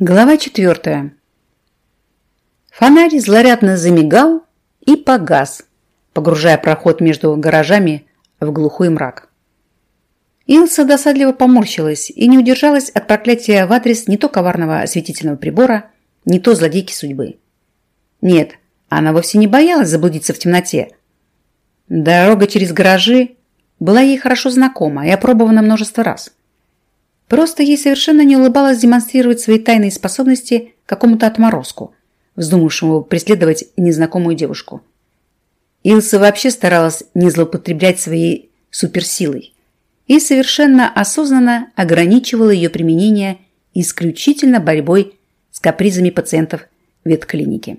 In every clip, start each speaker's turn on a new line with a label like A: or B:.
A: Глава четвертая. Фонарь злорядно замигал и погас, погружая проход между гаражами в глухой мрак. Илса досадливо поморщилась и не удержалась от проклятия в адрес не то коварного осветительного прибора, не то злодейки судьбы. Нет, она вовсе не боялась заблудиться в темноте. Дорога через гаражи была ей хорошо знакома и опробована множество раз – Просто ей совершенно не улыбалось демонстрировать свои тайные способности какому-то отморозку, вздумавшему преследовать незнакомую девушку. Илса вообще старалась не злоупотреблять своей суперсилой и совершенно осознанно ограничивала ее применение исключительно борьбой с капризами пациентов ветклиники.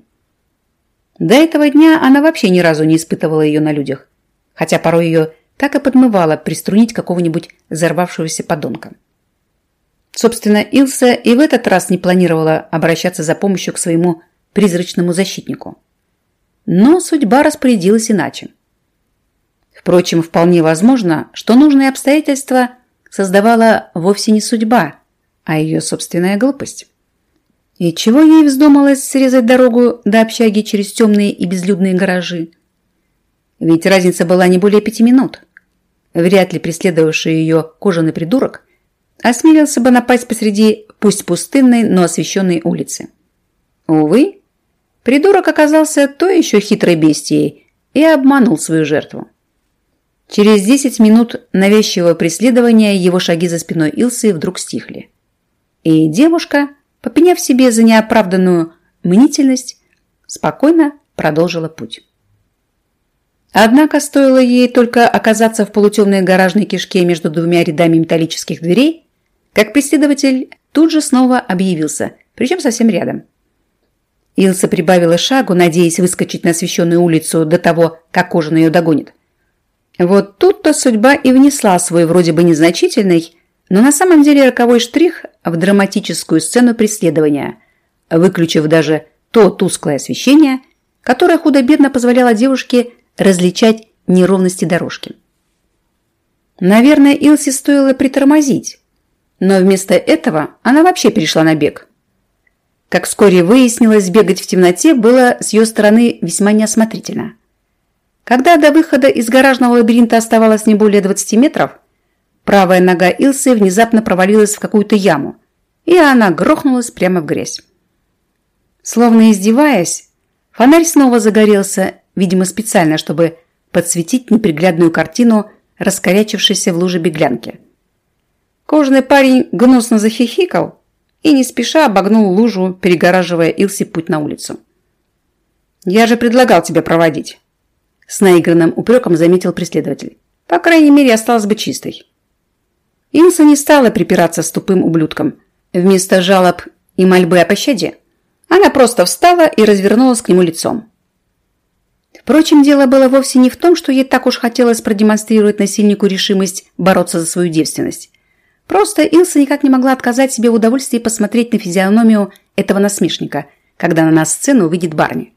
A: До этого дня она вообще ни разу не испытывала ее на людях, хотя порой ее так и подмывало приструнить какого-нибудь взорвавшегося подонка. Собственно, Илса и в этот раз не планировала обращаться за помощью к своему призрачному защитнику. Но судьба распорядилась иначе. Впрочем, вполне возможно, что нужные обстоятельства создавала вовсе не судьба, а ее собственная глупость. И чего ей вздумалось срезать дорогу до общаги через темные и безлюдные гаражи? Ведь разница была не более пяти минут. Вряд ли преследовавший ее кожаный придурок осмелился бы напасть посреди пусть пустынной, но освещенной улицы. Увы, придурок оказался то еще хитрой бестией и обманул свою жертву. Через 10 минут навязчивого преследования его шаги за спиной Илсы вдруг стихли. И девушка, попеняв себе за неоправданную мнительность, спокойно продолжила путь. Однако стоило ей только оказаться в полутемной гаражной кишке между двумя рядами металлических дверей, как преследователь тут же снова объявился, причем совсем рядом. Илса прибавила шагу, надеясь выскочить на освещенную улицу до того, как кожа ее догонит. Вот тут-то судьба и внесла свой вроде бы незначительный, но на самом деле роковой штрих в драматическую сцену преследования, выключив даже то тусклое освещение, которое худо-бедно позволяло девушке различать неровности дорожки. Наверное, Илсе стоило притормозить, но вместо этого она вообще перешла на бег. Как вскоре выяснилось, бегать в темноте было с ее стороны весьма неосмотрительно. Когда до выхода из гаражного лабиринта оставалось не более 20 метров, правая нога Илсы внезапно провалилась в какую-то яму, и она грохнулась прямо в грязь. Словно издеваясь, фонарь снова загорелся, видимо, специально, чтобы подсветить неприглядную картину раскорячившейся в луже беглянки – Кожаный парень гнусно захихикал и не спеша обогнул лужу, перегораживая Илси путь на улицу. «Я же предлагал тебе проводить», – с наигранным упреком заметил преследователь. «По крайней мере, осталась бы чистой». Илса не стала припираться с тупым ублюдком. Вместо жалоб и мольбы о пощаде она просто встала и развернулась к нему лицом. Впрочем, дело было вовсе не в том, что ей так уж хотелось продемонстрировать насильнику решимость бороться за свою девственность. Просто Илса никак не могла отказать себе в удовольствии посмотреть на физиономию этого насмешника, когда на нас сцену выйдет Барни.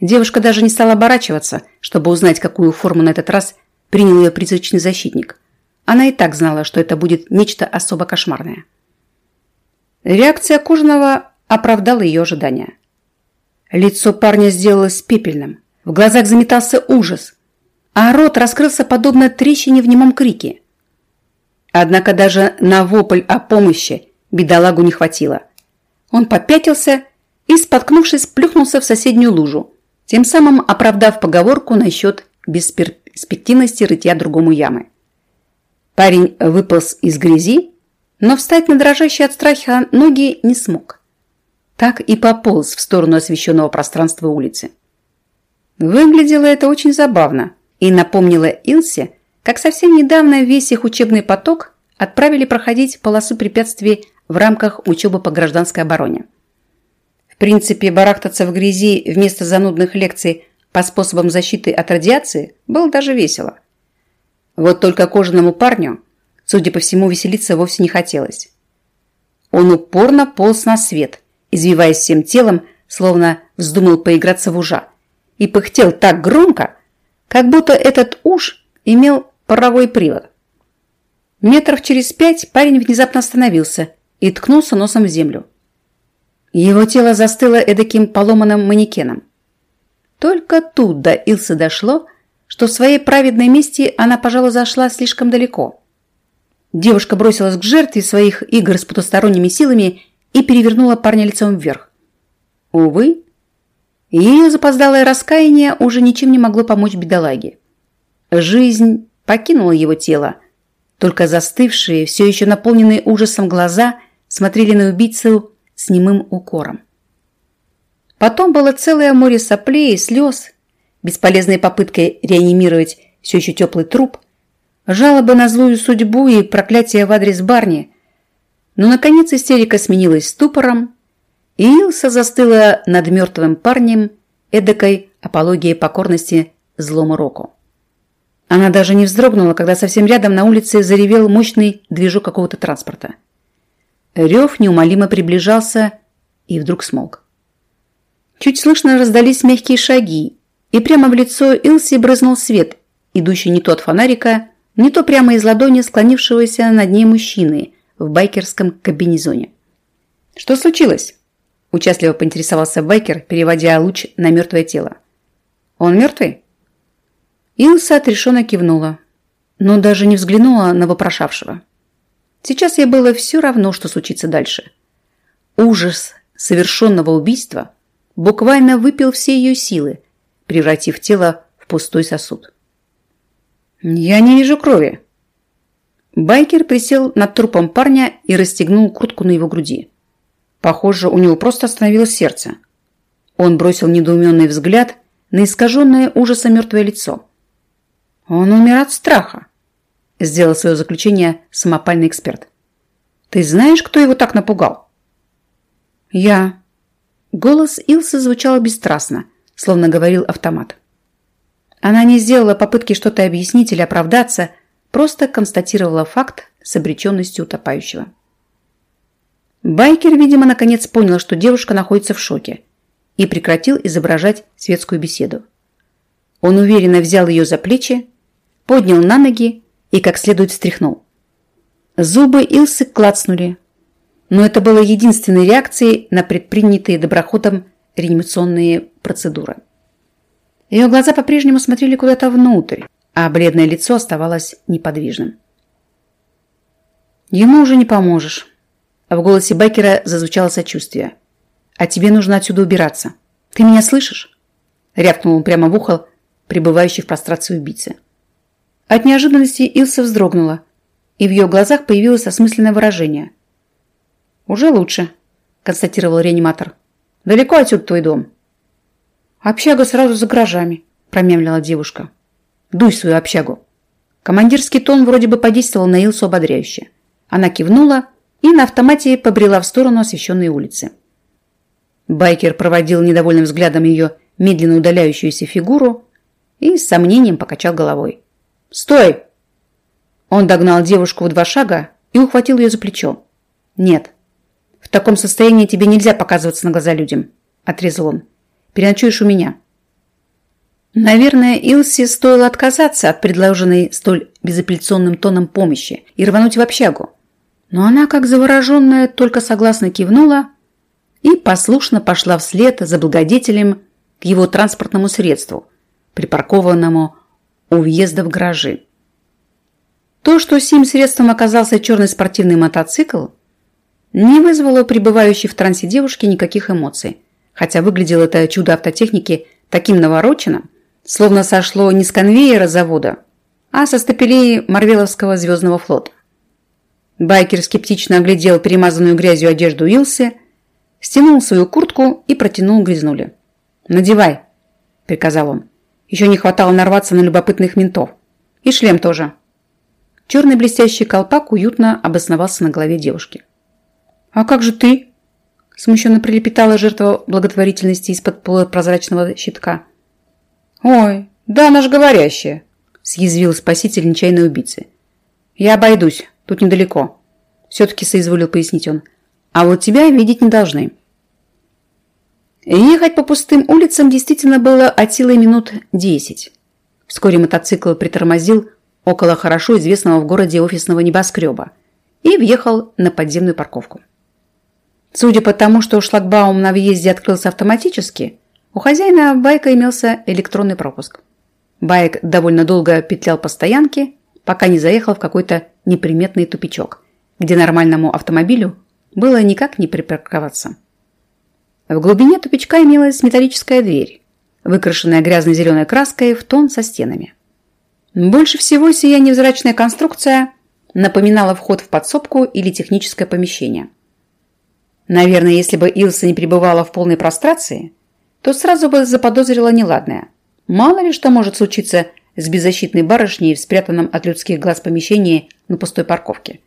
A: Девушка даже не стала оборачиваться, чтобы узнать, какую форму на этот раз принял ее призрачный защитник. Она и так знала, что это будет нечто особо кошмарное. Реакция Кужинова оправдала ее ожидания. Лицо парня сделалось пепельным, в глазах заметался ужас, а рот раскрылся подобно трещине в немом крике – Однако даже на вопль о помощи бедолагу не хватило. Он попятился и, споткнувшись, плюхнулся в соседнюю лужу, тем самым оправдав поговорку насчет бесперспективности рытья другому ямы. Парень выполз из грязи, но встать на дрожащие от страха ноги не смог. Так и пополз в сторону освещенного пространства улицы. Выглядело это очень забавно и напомнило Илсе, как совсем недавно весь их учебный поток отправили проходить полосу препятствий в рамках учебы по гражданской обороне. В принципе, барахтаться в грязи вместо занудных лекций по способам защиты от радиации было даже весело. Вот только кожаному парню, судя по всему, веселиться вовсе не хотелось. Он упорно полз на свет, извиваясь всем телом, словно вздумал поиграться в ужа, и пыхтел так громко, как будто этот уж имел паровой привод. Метров через пять парень внезапно остановился и ткнулся носом в землю. Его тело застыло эдаким поломанным манекеном. Только тут до Илсы дошло, что в своей праведной мести она, пожалуй, зашла слишком далеко. Девушка бросилась к жертве своих игр с потусторонними силами и перевернула парня лицом вверх. Увы, ее запоздалое раскаяние уже ничем не могло помочь бедолаге. Жизнь покинула его тело, только застывшие, все еще наполненные ужасом глаза смотрели на убийцу с немым укором. Потом было целое море соплей и слез, бесполезной попыткой реанимировать все еще теплый труп, жалобы на злую судьбу и проклятие в адрес Барни. Но, наконец, истерика сменилась ступором, и Илса застыла над мертвым парнем эдакой апологией покорности злому року. Она даже не вздрогнула, когда совсем рядом на улице заревел мощный движок какого-то транспорта. Рев неумолимо приближался и вдруг смолк. Чуть слышно раздались мягкие шаги, и прямо в лицо Илси брызнул свет, идущий не то от фонарика, не то прямо из ладони склонившегося над ней мужчины в байкерском кабинезоне. «Что случилось?» – участливо поинтересовался байкер, переводя луч на мертвое тело. «Он мертвый?» Илса отрешенно кивнула, но даже не взглянула на вопрошавшего. Сейчас ей было все равно, что случится дальше. Ужас совершенного убийства буквально выпил все ее силы, превратив тело в пустой сосуд. «Я не вижу крови». Байкер присел над трупом парня и расстегнул куртку на его груди. Похоже, у него просто остановилось сердце. Он бросил недоуменный взгляд на искаженное ужасом мертвое лицо. Он умер от страха, сделал свое заключение самопальный эксперт. Ты знаешь, кто его так напугал? Я. Голос Илсы звучал бесстрастно, словно говорил автомат. Она не сделала попытки что-то объяснить или оправдаться, просто констатировала факт с обреченностью утопающего. Байкер, видимо, наконец понял, что девушка находится в шоке и прекратил изображать светскую беседу. Он уверенно взял ее за плечи, поднял на ноги и как следует встряхнул. Зубы Илсы клацнули, но это было единственной реакцией на предпринятые доброходом реанимационные процедуры. Ее глаза по-прежнему смотрели куда-то внутрь, а бледное лицо оставалось неподвижным. «Ему уже не поможешь». В голосе Беккера зазвучало сочувствие. «А тебе нужно отсюда убираться. Ты меня слышишь?» Рявкнул он прямо в ухо, пребывающий в прострации убийцы. От неожиданности Илса вздрогнула, и в ее глазах появилось осмысленное выражение. «Уже лучше», – констатировал реаниматор. «Далеко отсюда твой дом?» «Общага сразу за гаражами», – промямлила девушка. «Дуй свою общагу». Командирский тон вроде бы подействовал на Илсу ободряюще. Она кивнула и на автомате побрела в сторону освещенной улицы. Байкер проводил недовольным взглядом ее медленно удаляющуюся фигуру и с сомнением покачал головой. «Стой!» Он догнал девушку в два шага и ухватил ее за плечо. «Нет, в таком состоянии тебе нельзя показываться на глаза людям», – отрезал он. «Переночуешь у меня». Наверное, Илсе стоило отказаться от предложенной столь безапелляционным тоном помощи и рвануть в общагу. Но она, как завороженная, только согласно кивнула и послушно пошла вслед за благодетелем к его транспортному средству, припаркованному у въезда в гаражи. То, что сим средством оказался черный спортивный мотоцикл, не вызвало пребывающей в трансе девушки никаких эмоций, хотя выглядело это чудо автотехники таким навороченным, словно сошло не с конвейера завода, а со стапелей Марвеловского звездного флота. Байкер скептично оглядел перемазанную грязью одежду Уилси, стянул свою куртку и протянул грязнули. «Надевай», – приказал он. Еще не хватало нарваться на любопытных ментов. И шлем тоже. Черный блестящий колпак уютно обосновался на голове девушки. «А как же ты?» Смущенно прилепетала жертва благотворительности из-под полупрозрачного щитка. «Ой, да она ж говорящая!» съязвил спаситель нечаянной убийцы. «Я обойдусь, тут недалеко», все-таки соизволил пояснить он. «А вот тебя видеть не должны». Ехать по пустым улицам действительно было от силы минут десять. Вскоре мотоцикл притормозил около хорошо известного в городе офисного небоскреба и въехал на подземную парковку. Судя по тому, что шлагбаум на въезде открылся автоматически, у хозяина байка имелся электронный пропуск. Байк довольно долго петлял по стоянке, пока не заехал в какой-то неприметный тупичок, где нормальному автомобилю было никак не припарковаться. В глубине тупичка имелась металлическая дверь, выкрашенная грязно-зеленой краской в тон со стенами. Больше всего сия невзрачная конструкция напоминала вход в подсобку или техническое помещение. Наверное, если бы Илса не пребывала в полной прострации, то сразу бы заподозрила неладное. Мало ли что может случиться с беззащитной барышней в спрятанном от людских глаз помещении на пустой парковке.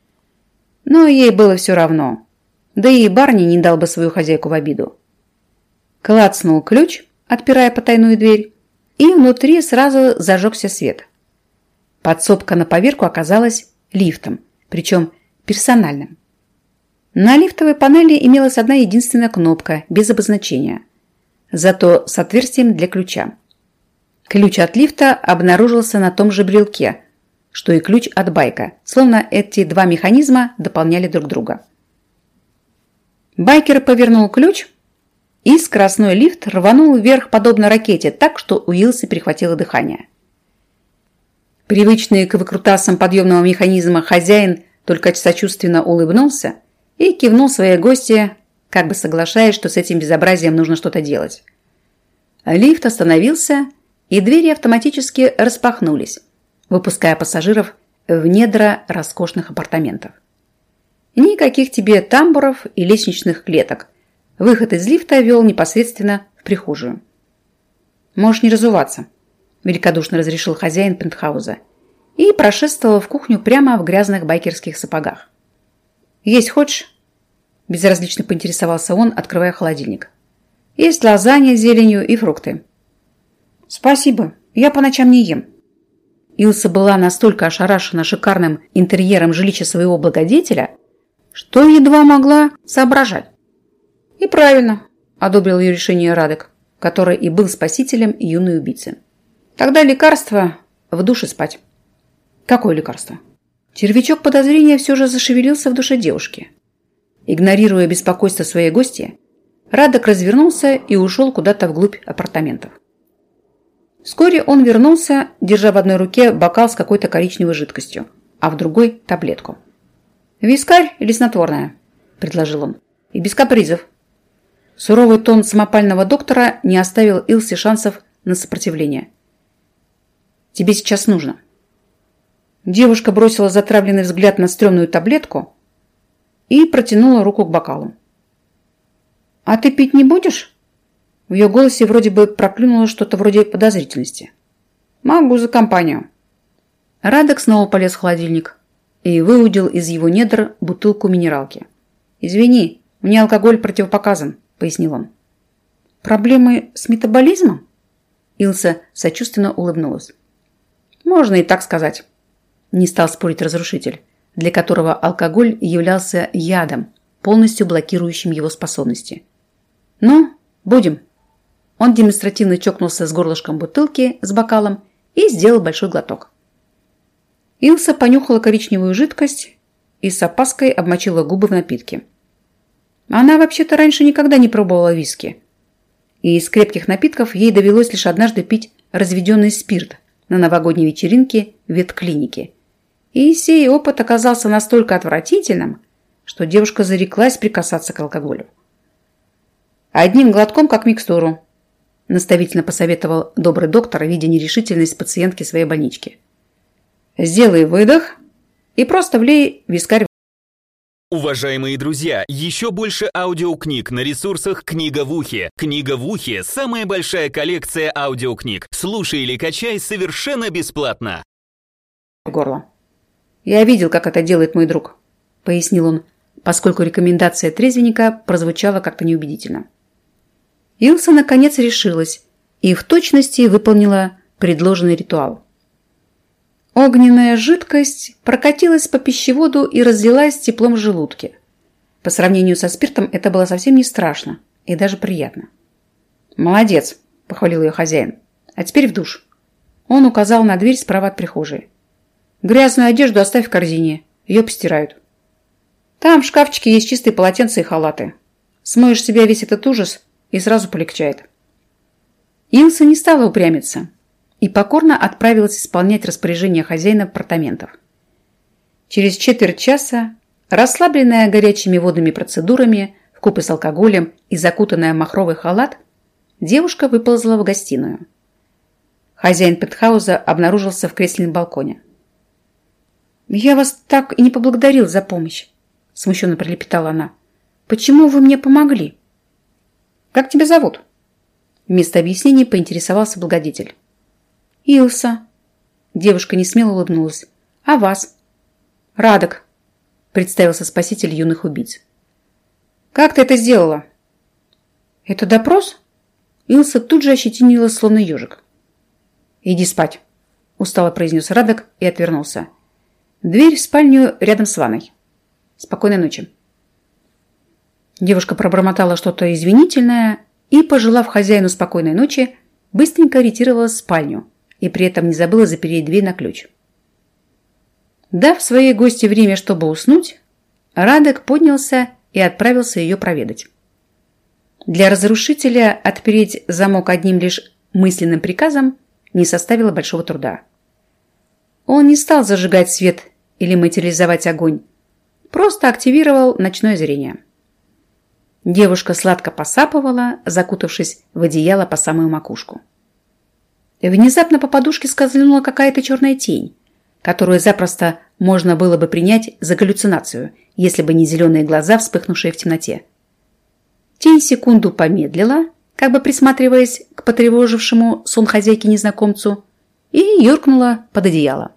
A: Но ей было все равно. Да и Барни не дал бы свою хозяйку в обиду. Клацнул ключ, отпирая потайную дверь, и внутри сразу зажегся свет. Подсобка на поверку оказалась лифтом, причем персональным. На лифтовой панели имелась одна единственная кнопка, без обозначения, зато с отверстием для ключа. Ключ от лифта обнаружился на том же брелке, что и ключ от байка, словно эти два механизма дополняли друг друга. Байкер повернул ключ, и скоростной лифт рванул вверх подобно ракете так, что у Илсы перехватило дыхание. Привычный к выкрутасам подъемного механизма хозяин только сочувственно улыбнулся и кивнул своей гости, как бы соглашаясь, что с этим безобразием нужно что-то делать. Лифт остановился, и двери автоматически распахнулись, выпуская пассажиров в недра роскошных апартаментов. Никаких тебе тамбуров и лестничных клеток – Выход из лифта вел непосредственно в прихожую. «Можешь не разуваться», – великодушно разрешил хозяин пентхауза и прошествовал в кухню прямо в грязных байкерских сапогах. «Есть хочешь?» – безразлично поинтересовался он, открывая холодильник. «Есть лазанья с зеленью и фрукты». «Спасибо, я по ночам не ем». Илса была настолько ошарашена шикарным интерьером жилища своего благодетеля, что едва могла соображать. «И правильно», – одобрил ее решение Радек, который и был спасителем юной убийцы. «Тогда лекарство в душе спать». «Какое лекарство?» Червячок подозрения все же зашевелился в душе девушки. Игнорируя беспокойство своей гости, Радок развернулся и ушел куда-то вглубь апартаментов. Вскоре он вернулся, держа в одной руке бокал с какой-то коричневой жидкостью, а в другой – таблетку. «Вискарь или снотворное?» – предложил он. «И без капризов. Суровый тон самопального доктора не оставил Илсе шансов на сопротивление. «Тебе сейчас нужно». Девушка бросила затравленный взгляд на стрёмную таблетку и протянула руку к бокалу. «А ты пить не будешь?» В ее голосе вроде бы проклюнуло что-то вроде подозрительности. «Могу за компанию». Радок снова полез в холодильник и выудил из его недр бутылку минералки. «Извини, мне алкоголь противопоказан», – пояснил он. «Проблемы с метаболизмом?» Илса сочувственно улыбнулась. «Можно и так сказать», – не стал спорить разрушитель, для которого алкоголь являлся ядом, полностью блокирующим его способности. «Ну, будем». Он демонстративно чокнулся с горлышком бутылки с бокалом и сделал большой глоток. Илса понюхала коричневую жидкость и с опаской обмочила губы в напитке. Она вообще-то раньше никогда не пробовала виски. И из крепких напитков ей довелось лишь однажды пить разведенный спирт на новогодней вечеринке в ветклинике. И сей опыт оказался настолько отвратительным, что девушка зареклась прикасаться к алкоголю. «Одним глотком, как микстуру», – наставительно посоветовал добрый доктор, видя нерешительность пациентки своей больнички. «Сделай выдох и просто влей вискарь
B: Уважаемые друзья, еще больше аудиокниг на ресурсах «Книга в ухе». «Книга в ухе» — самая большая коллекция аудиокниг. Слушай или качай совершенно бесплатно.
A: Горло. «Я видел, как это делает мой друг», — пояснил он, поскольку рекомендация трезвенника прозвучала как-то неубедительно. Илса наконец решилась и в точности выполнила предложенный ритуал. Огненная жидкость прокатилась по пищеводу и разлилась теплом в желудке. По сравнению со спиртом это было совсем не страшно и даже приятно. «Молодец!» – похвалил ее хозяин. «А теперь в душ». Он указал на дверь справа от прихожей. «Грязную одежду оставь в корзине. Ее постирают». «Там в шкафчике есть чистые полотенца и халаты». Смоешь себя весь этот ужас и сразу полегчает. Илса не стала упрямиться и покорно отправилась исполнять распоряжение хозяина апартаментов. Через четверть часа, расслабленная горячими водными процедурами, вкупе с алкоголем и закутанная в махровый халат, девушка выползла в гостиную. Хозяин пентхауза обнаружился в кресле на балконе. «Я вас так и не поблагодарил за помощь», – смущенно пролепетала она. «Почему вы мне помогли?» «Как тебя зовут?» Вместо объяснений поинтересовался благодетель. «Илса». Девушка не смело улыбнулась. «А вас?» «Радок», представился спаситель юных убийц. «Как ты это сделала?» «Это допрос?» Илса тут же ощетинилась, словно ежик. «Иди спать», – устало произнес Радок и отвернулся. «Дверь в спальню рядом с ванной. Спокойной ночи». Девушка пробормотала что-то извинительное и, пожелав хозяину спокойной ночи, быстренько ретировалась в спальню и при этом не забыла запереть дверь на ключ. Дав своей гости время, чтобы уснуть, Радек поднялся и отправился ее проведать. Для разрушителя отпереть замок одним лишь мысленным приказом не составило большого труда. Он не стал зажигать свет или материализовать огонь, просто активировал ночное зрение. Девушка сладко посапывала, закутавшись в одеяло по самую макушку. Внезапно по подушке скользнула какая-то черная тень, которую запросто можно было бы принять за галлюцинацию, если бы не зеленые глаза, вспыхнувшие в темноте. Тень секунду помедлила, как бы присматриваясь к потревожившему сон хозяйки незнакомцу, и юркнула под одеяло.